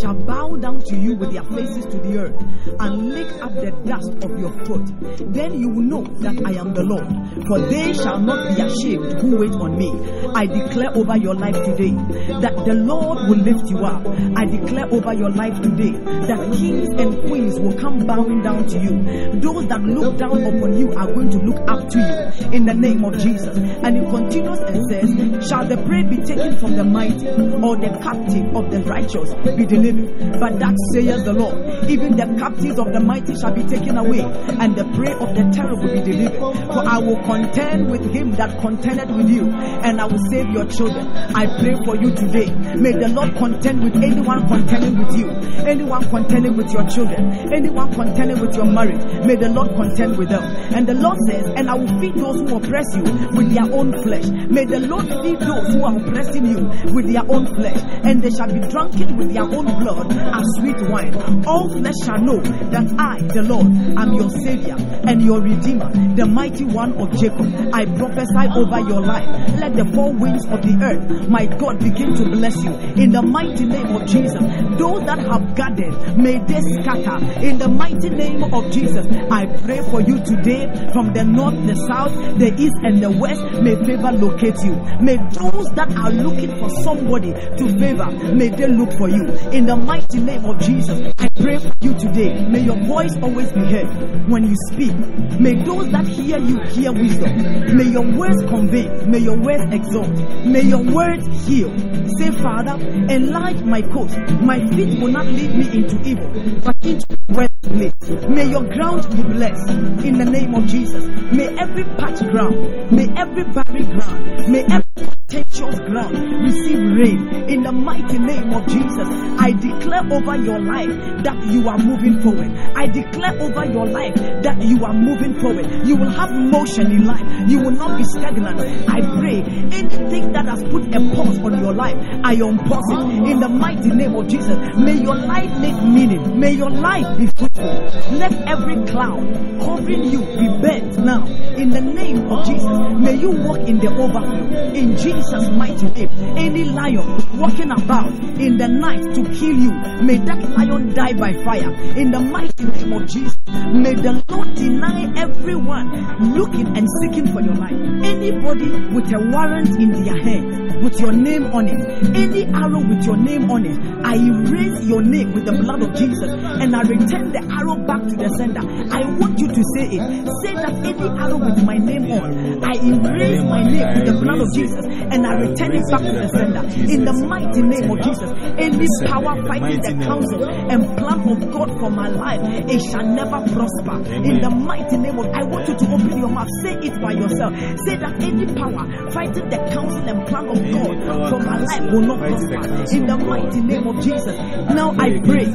shall bow down to you with their faces to the earth, and lick up the dust of your foot. Then you will know that I am the Lord. For they shall not be ashamed who wait on me. I declare over your life today that the Lord will lift you up. I declare over your life today that kings and queens will come bowing down to you. Those that look down upon you are going to look up to you in the name of Jesus. And it continues and says, Shall the prey be taken from the mighty, or the captive of the righteous be delivered? But that says the Lord, even the captives of the mighty shall be taken away, and the prey of the terrible be delivered. For I will contend with him that contended with you, and I will save your children. I pray for you today. May the Lord contend with anyone contending with you, anyone contending with your children, anyone contending with your marriage. May the Lord contend with them. And the Lord says, And I will feed those who oppress you with their own flesh. May the Lord feed those who are oppressing you with their own flesh, and they shall be drunken with their own blood as sweet wine. All flesh shall know that I, the Lord, am your Savior and your Redeemer, the mighty one of Jacob. I prophesy over your life. Let the four winds of the earth, my God, begin to bless you in the mighty name of Jesus. Those that have gathered, may they scatter in the mighty name of Jesus. I pray for you today from the north, the south, the east, and the west. May favor locate you. May those that are looking for somebody to favor, may they look for you in the mighty name of Jesus. I pray for you today. May your voice always be heard when you speak. May those that hear you hear wisdom. May your words convey. May your words exalt. May your words heal. Say, Father, enlarge my coast. My feet will not lead me into evil, but into west place. May your ground be blessed in the name of Jesus. May every patch ground, may every barren ground, may every contentious ground receive rain in the mighty name of Jesus. I declare over your life that you are moving forward. I declare over your life that you are moving forward. You will have motion in life. You will not be stagnant. I pray anything that has put a pause on your life, I unpause it in the mighty name of Jesus. May your life make meaning. May your life be fruitful. Let every cloud covering you be bent now in the name of Jesus. May you walk in the overflow in Jesus' mighty name. Any lion walking about in the night to kill you, may that lion die by fire in the mighty name of Jesus. May the Lord deny everyone looking and seeking for your life. Anybody with a warrant in their hand with your name on it, any arrow with your name on it, I erase your name with the blood of Jesus and I return the arrow back to the sender. I want you to say it. Say that any arrow with my name on, I erase my name with the blood of Jesus. And I return it back to the sender. In the mighty name of Jesus, any power fighting the counsel and plan of God for my life, it shall never prosper. In the mighty name of I want you to open your mouth, say it by yourself. Say that any power fighting the counsel and plan of God for my life will not prosper. In the mighty name of Jesus. Now I pray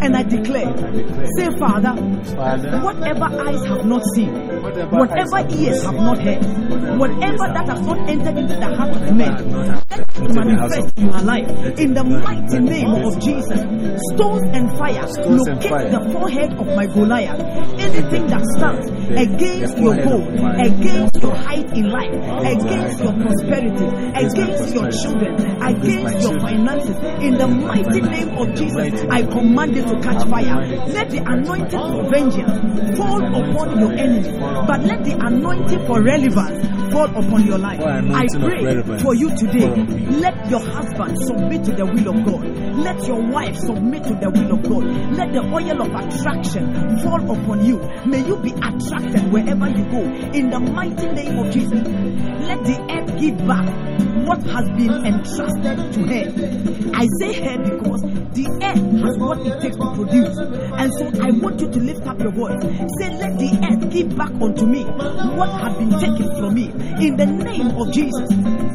and I declare. Say, Father, whatever eyes have not seen, whatever ears have not heard, whatever that has not entered into the heart of men, let it manifest in my life. In the mighty name of Jesus, stones and fire locate the forehead of my Goliath. Anything that stands against your goal, against your height in life, against your prosperity, against your children, against your finances, in the mighty name of Jesus, I command you to catch fire. Let the anointing for vengeance fall upon your enemy, but let the anointing for relevance fall upon your life. I pray for you today. Let your husband submit to the will of God. Let your wife submit to the will of God. Let the oil of attraction fall upon you. May you be attracted wherever you go. In the mighty name of Jesus. Let the earth give back what has been entrusted to her. I say her because the earth has what it takes to produce. And so I want you to lift up your voice. Say, Let the earth give back unto me what has been taken from me. In the name of Jesus,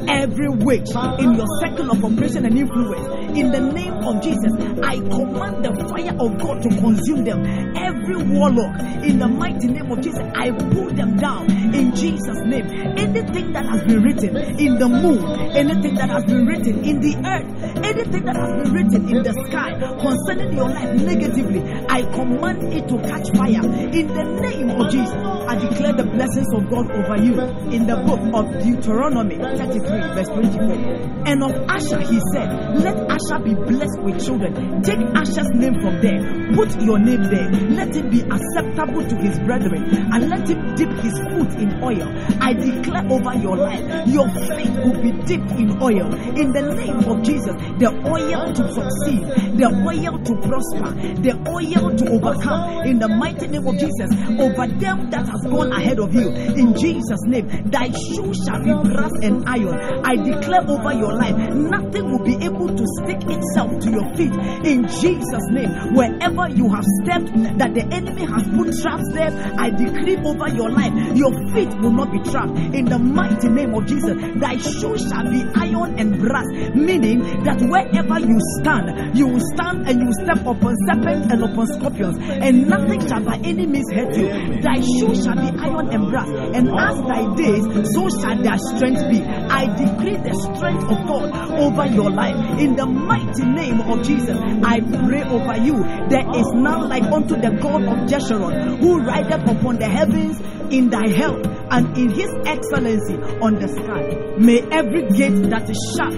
every witch in your circle of operation and influence, in the name of Jesus, I command the fire of God to consume them. Every warlock, in the mighty name of Jesus, I pull them down in Jesus' name. Anything that has been written in the moon, anything that has been written in the earth, Anything that has been written in the sky concerning your life negatively, I command it to catch fire. In the name of Jesus, I declare the blessings of God over you. In the book of Deuteronomy 33, verse 24. And of Asher, he said, Let Asher be blessed with children. Take Asher's name from there. Put your name there. Let it be acceptable to his brethren. And let him dip his foot in oil. I declare over your life, your feet will be dipped in oil. In the name of Jesus, the oil to succeed, the oil to prosper, the oil to overcome. In the mighty name of Jesus, over them that has gone ahead of you. In Jesus' name, thy shoe shall be brass and iron. I declare over your life, nothing will be able to itself to your feet. In Jesus' name, wherever you have stepped, that the enemy has put traps there, I decree over your life, your feet will not be trapped. In the mighty name of Jesus, thy shoes shall be iron and brass, meaning that wherever you stand, you will stand and you will step upon serpents and upon scorpions, and nothing shall by any means hurt you. Thy shoes shall be iron and brass, and as thy days, so shall their strength be. I decree the strength of God over your life. In the mighty name of Jesus, I pray over you. There is none like unto the God of Jeshurun, who rideth upon the heavens in thy help and in his excellency on the sky. May every gate that is shut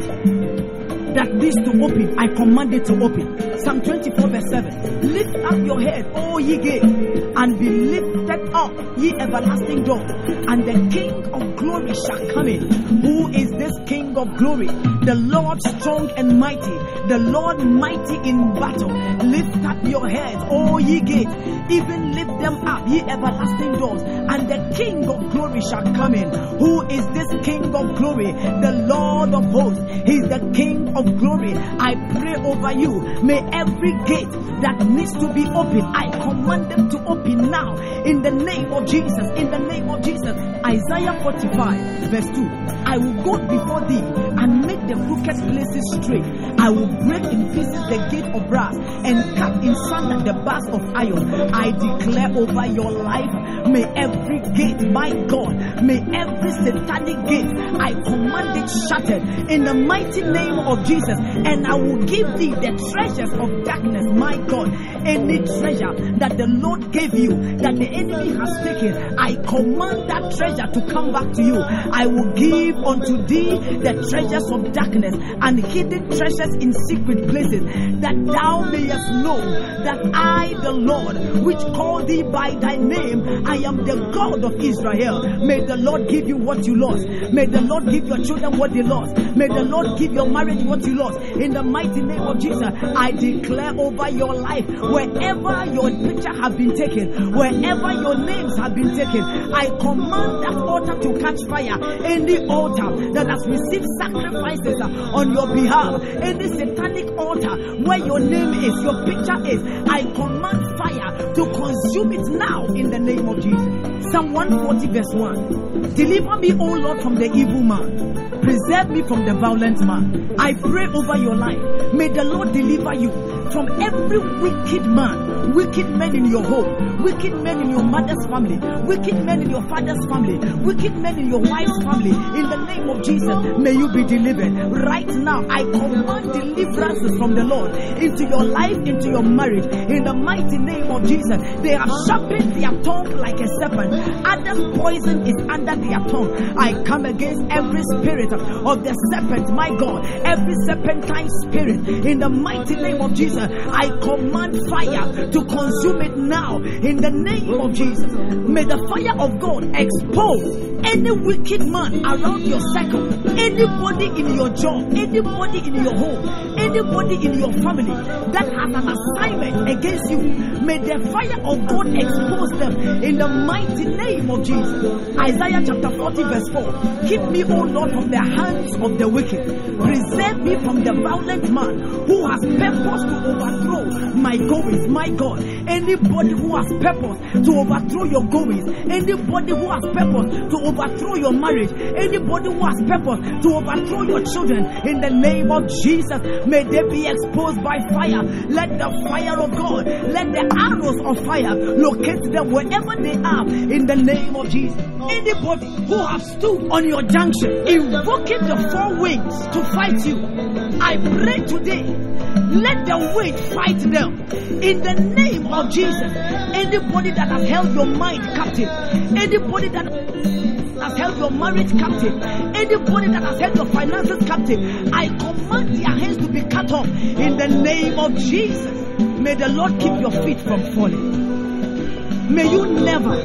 that needs to open, I command it to open. Psalm 24, verse 7. Lift up your head, O ye gates, and be lifted up, ye everlasting doors, and the King of glory shall come in. Who is this King of glory? The Lord strong and mighty, the Lord mighty in battle. Lift up your heads, O ye gates, even lift them up, ye everlasting doors, and the King of glory shall come in. Who is this King of glory? The Lord of hosts. He's the King of glory. I pray over you. May every gate that needs to be open, I command them to open now in the name of Jesus. In the name of Jesus. Isaiah 45, verse 2. I will go before thee and make the crooked places straight. I will break in pieces the gate of brass and cut in sunder the bars of iron. I declare over your life, may every gate, my God, may every satanic gate, I command it shattered in the mighty name of Jesus. And I will give thee the treasures of darkness, my God. Any treasure that the Lord gave you, that the enemy has taken, I command that treasure to come back to you. I will give unto thee the treasures of darkness and hidden treasures in secret places, that thou mayest know that I, the Lord, which call thee by thy name, I am the God of Israel. May the Lord give you what you lost. May the Lord give your children what they lost. May the Lord give your marriage what you lost. In the mighty name of Jesus, I declare over your life, wherever your picture have been taken, wherever your names have been taken, I command that altar to catch fire. Any altar that has received sacrifices on your behalf, any satanic altar where your name is, your picture is, I command fire to consume it now in the name of Jesus. Psalm 140, verse 1. Deliver me, O Lord, from the evil man. Preserve me from the violent man. I pray over your life. May the Lord deliver you from every wicked man, wicked men in your home, wicked men in your mother's family, wicked men in your father's family, wicked men in your wife's family. In the name of Jesus, may you be delivered. Right now, I command deliverances from the Lord into your life, into your marriage. In the mighty name of Jesus, they have sharpened their tongue like a serpent. Others' poison is under their tongue. I come against every spirit of the serpent, my God, every serpentine spirit. In the mighty name of Jesus, I command fire to consume it now. In the name of Jesus, may the fire of God expose any wicked man around your circle, anybody in your job, anybody in your home, anybody in your family that has an assignment against you. May the fire of God expose them in the mighty name of Jesus. Isaiah chapter 40, verse 4. Keep me, O Lord, from the hands of the wicked. Preserve me from the violent man who has purpose to overthrow my goings, my God. Anybody who has purpose to overthrow your goings, anybody who has purpose to overthrow your marriage, anybody who has purpose to overthrow your children, in the name of Jesus, may they be exposed by fire. Let the fire of God, let the arrows of fire locate them wherever they are, in the name of Jesus. Anybody who has stood on your junction, invoking the four winds to fight you, I pray today, let the wind fight them in the name of Jesus. Anybody that has held your mind captive, anybody that has held your marriage captive, anybody that has held your finances captive, I command their hands to be cut off in the name of Jesus. May the Lord keep your feet from falling. May you never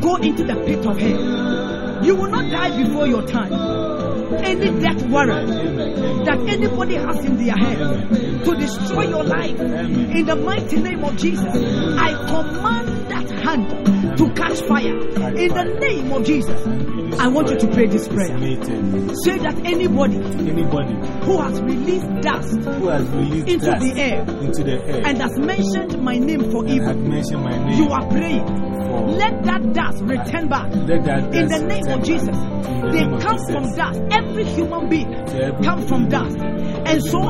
go into the pit of hell. You will not die before your time any death warrant that anybody has in their head to destroy your life in the mighty name of Jesus. I command that hand to catch fire in the name of Jesus. I want you to pray this prayer. Say that anybody, Anybody who has released dust who has released into dust the air into the air and has mentioned my name for evil, mentioned my name you are praying. for Let that dust return back let that in the name of Jesus. the They come from dust. Every human being every come from dust. And so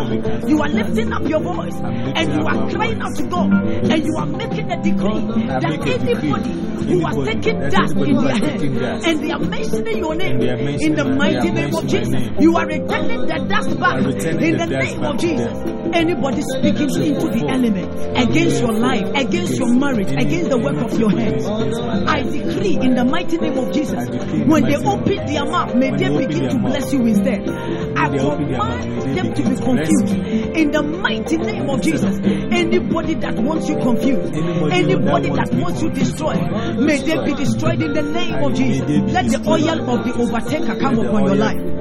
you are lifting up your voice and you are crying out to God and you are making a decree that make a decree. anybody who are taking dust in their hand and they are mentioning your name and they are in the mighty name of Jesus, you are returning the dust back in the name of Jesus. Anybody speaking into the element against your life, against your marriage, against the work of your hands. I decree in the mighty name of Jesus, I decree in the when they mighty name of open their mouth, may they begin to bless you instead. I they open their mouth, may command them to be confused. In the mighty name of Jesus, anybody that wants you confused, Anybody that wants you destroyed, may they be destroyed in the name of Jesus. Let the oil of the overtaker come upon your life.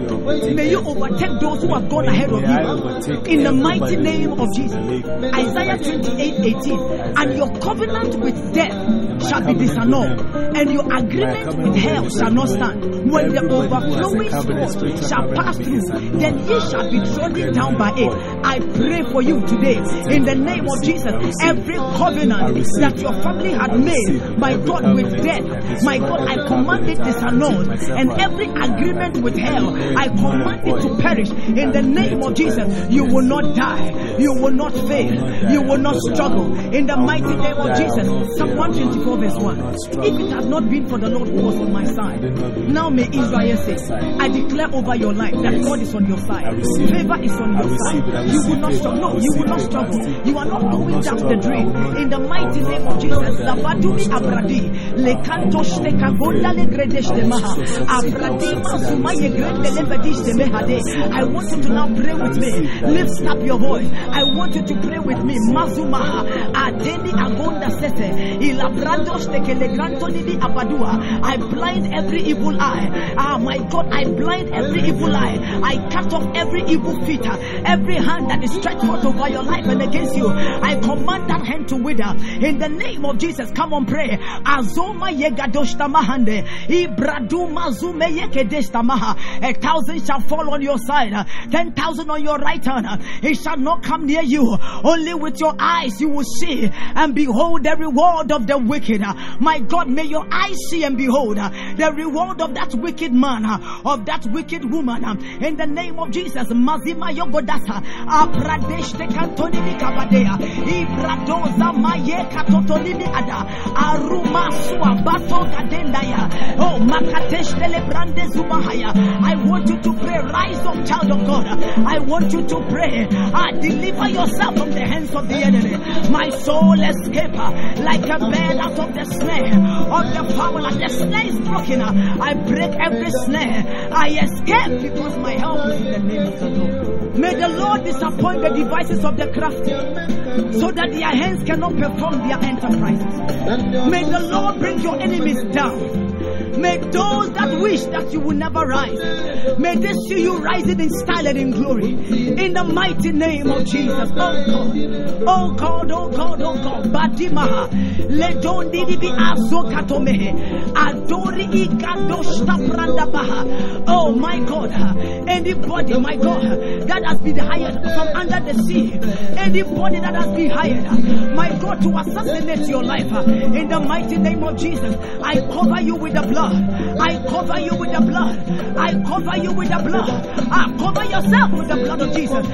May you overtake those who have gone ahead of you. In the mighty name of Jesus. Isaiah 28 18. And your covenant with death shall be disannulled, and your agreement with hell shall not stand. When the Everybody who has a overflowing sword shall pass through, then ye shall be trodden down by it. I pray for you today. In the name of Jesus. Every covenant that your family had made, my God, with death, my God, I command it disannulled, and every agreement with hell, I command it to perish in the name of Jesus. You will not die, you will not fail, you will not struggle in the mighty name of Jesus. Psalm 124, verse 1. If it had not been for the Lord who was on my side, now may Israel say, I declare over your life that God is on your side. Favor is on your side. You will not struggle. No, you will not struggle. You are not going down the drain. In the mighty name of Jesus, Zabadumi Abradi, Lekanto Shtekagonda Legredesh de Maha, Abradima Sumaye Grende. I want you to now pray with me. Lift up your voice. I want you to pray with me. Mazumaha, Adeni Agonda Sete, Ilabrando Stekeleganto Nidi Abadua. I blind every evil eye. Ah, my God, I blind every evil eye. I cut off every evil feet, every hand that is stretched forth over your life and against you. I command that hand to wither in the name of Jesus. Come on, pray. Azoma yegadoshta mahande, ibradu mazume yekedeshta maha. Thousand shall fall on your side, ten thousand on your right hand. It shall not come near you. Only with your eyes you will see and behold the reward of the wicked. My God, may your eyes see and behold the reward of that wicked man, of that wicked woman. In the name of Jesus, Mazima Yogodasa, Apradesh de Kabadea, Ibradoza Maye Katotonimi Ada, Aruma Kadendaya, Oh Makatesh. I want you to pray, rise up, child of God. I want you to pray, ah, deliver yourself from the hands of the enemy. My soul escape ah, like a bird out of the snare of the fowl, and the snare is broken. ah. I break every snare. I escape because my help is in the name of the Lord. May the Lord disappoint the devices of the crafty so that their hands cannot perform their enterprises. May the Lord bring your enemies down. May those that wish that you will never rise, may they see you rising in style and in glory. In the mighty name of Jesus. Oh God, oh God, oh God, oh God. Badimaha. Ledon didibi azokatomehe. Adori ikadoshta brandabaha. Oh my God. Anybody, my God, that has been hired from under the sea. Anybody that has been hired, my God, to assassinate your life. In the mighty name of Jesus, I cover you with the blood. Blood. I cover you with the blood. I cover you with the blood. I cover yourself with the blood of Jesus.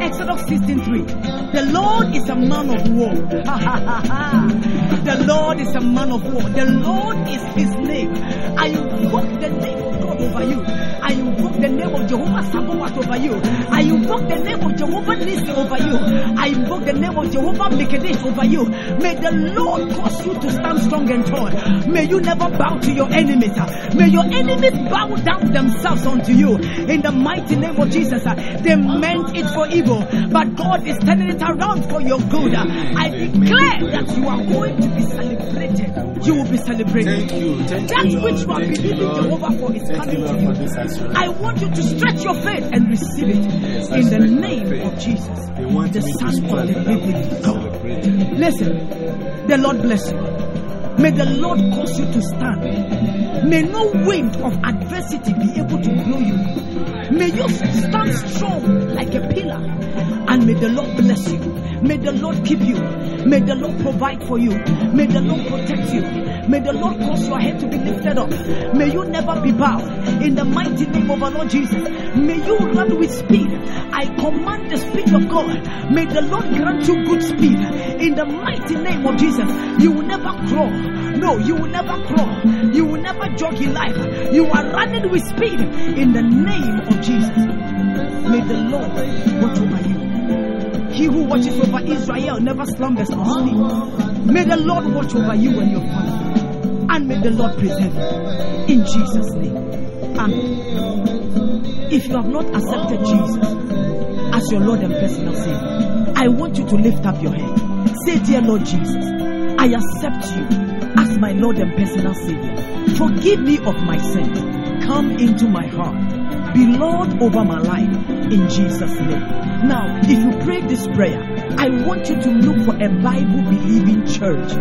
Exodus 16:3. The Lord is a man of war. the Lord is a man of war. The Lord is his name. Over you. I invoke the name of Jehovah Nissi over you. I invoke the name of Jehovah Mekadesh over you. May the Lord cause you to stand strong and tall. May you never bow to your enemies. May your enemies bow down themselves unto you. In the mighty name of Jesus, they meant it for evil, but God is turning it around for your good. I declare that you are going to be celebrated. You will be celebrated. Thank you. Thank That which you are believing Jehovah for is coming to you. I want you to stretch your faith and receive it Yes, in the name of Jesus, the Son of the living God. Listen, the Lord bless you. May the Lord cause you to stand. May no wind of adversity be able to blow you. May you stand strong like a pillar. And may the Lord bless you. May the Lord keep you. May the Lord provide for you. May the Lord protect you. May the Lord cause your head to be lifted up. May you never be bowed. In the mighty name of our Lord Jesus. May you run with speed. I command the speed of God. May the Lord grant you good speed. In the mighty name of Jesus. You will never crawl. No, you will never crawl. You will never jog in life. You are running with speed. In the name of Jesus. May the Lord watch over you. He who watches over Israel never slumbers nor sleeps. May the Lord watch over you and your family. And may the Lord preserve you. In Jesus' name. Amen. If you have not accepted Jesus as your Lord and personal Savior, I want you to lift up your head. Say, Dear Lord Jesus, I accept you as my Lord and personal Savior. Forgive me of my sins. Come into my heart. Be Lord over my life in Jesus' name. Now, if you pray this prayer, I want you to look for a Bible believing church.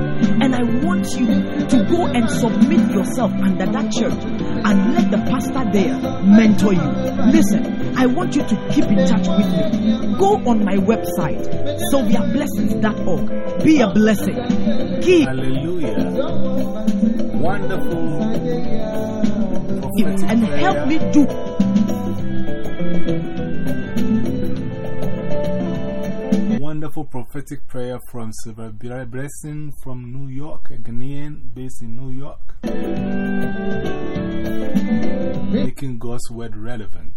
And I want you to go and submit yourself under that church and let the pastor there mentor you. Listen, I want you to keep in touch with me. Go on my website, sylviablessings.org. Be a blessing. Give Hallelujah. Wonderful. and help me do prophetic prayer from Sylvia Blessing from New York, a Ghanaian based in New York. Making God's word relevant.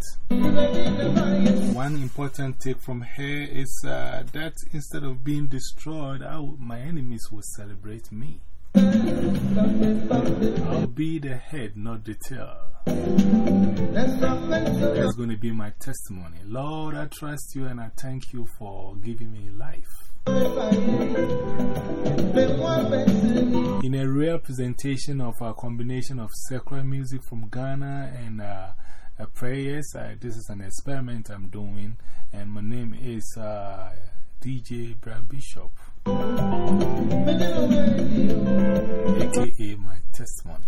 One important take from her is uh, that instead of being destroyed, my enemies will celebrate me. I'll be the head, not the tail. That's going to be my testimony. Lord, I trust you and I thank you for giving me life. In a rare presentation of a combination of secular music from Ghana and uh, uh, prayers, this is an experiment I'm doing, and my name is uh, DJ Brad Bishop, aka my testimony.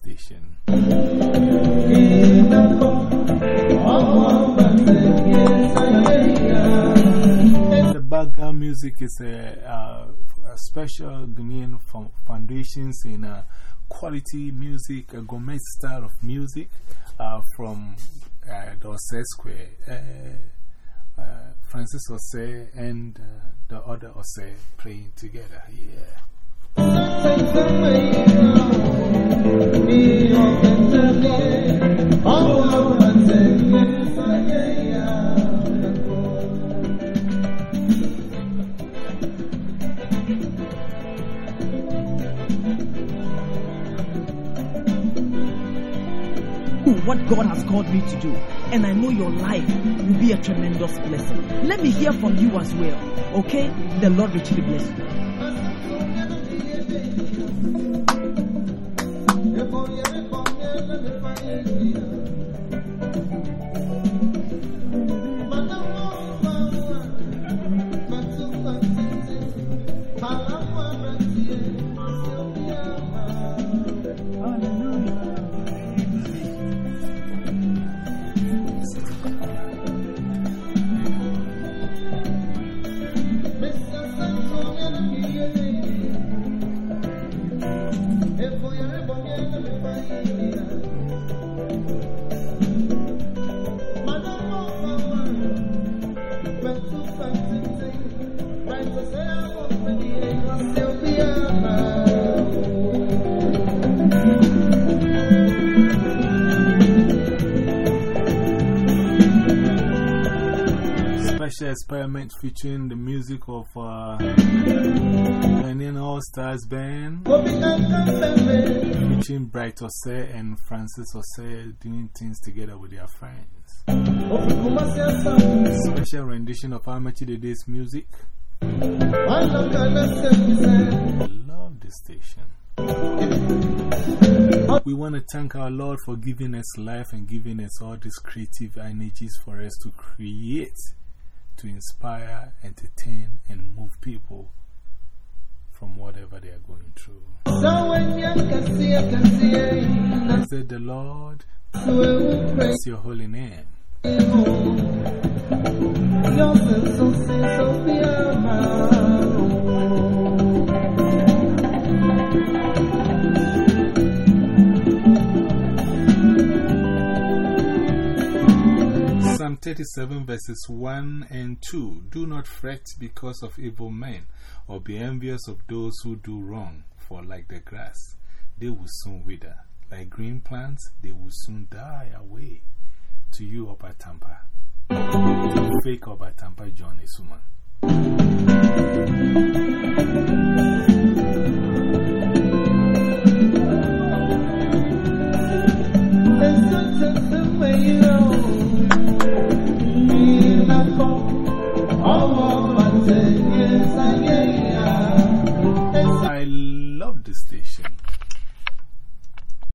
Station. The background music is a, uh, a special fo- foundations in uh, quality music, a gourmet style of music uh, from uh, the Osei Square. Uh, uh, Francis Osei and the other Osei playing together. Yeah. What God has called me to do. And I know your life will be a tremendous blessing. Let me hear from you as well. Okay? The Lord richly bless you. Experiment featuring the music of uh, All Stars Band, featuring Bright Osei and Francis Osei doing things together with their friends. Special rendition of Amakye Dede's music. I love this station. We want to thank our Lord for giving us life and giving us all these creative energies for us to create, to inspire, entertain, and move people from whatever they are going through. Said the Lord, bless your holy name. Psalm 37 verses 1 and 2 Do not fret because of evil men, or be envious of those who do wrong, for like the grass, they will soon wither. Like green plants, they will soon die away. To you, Obatampa. Fake Obatampa John Isuman.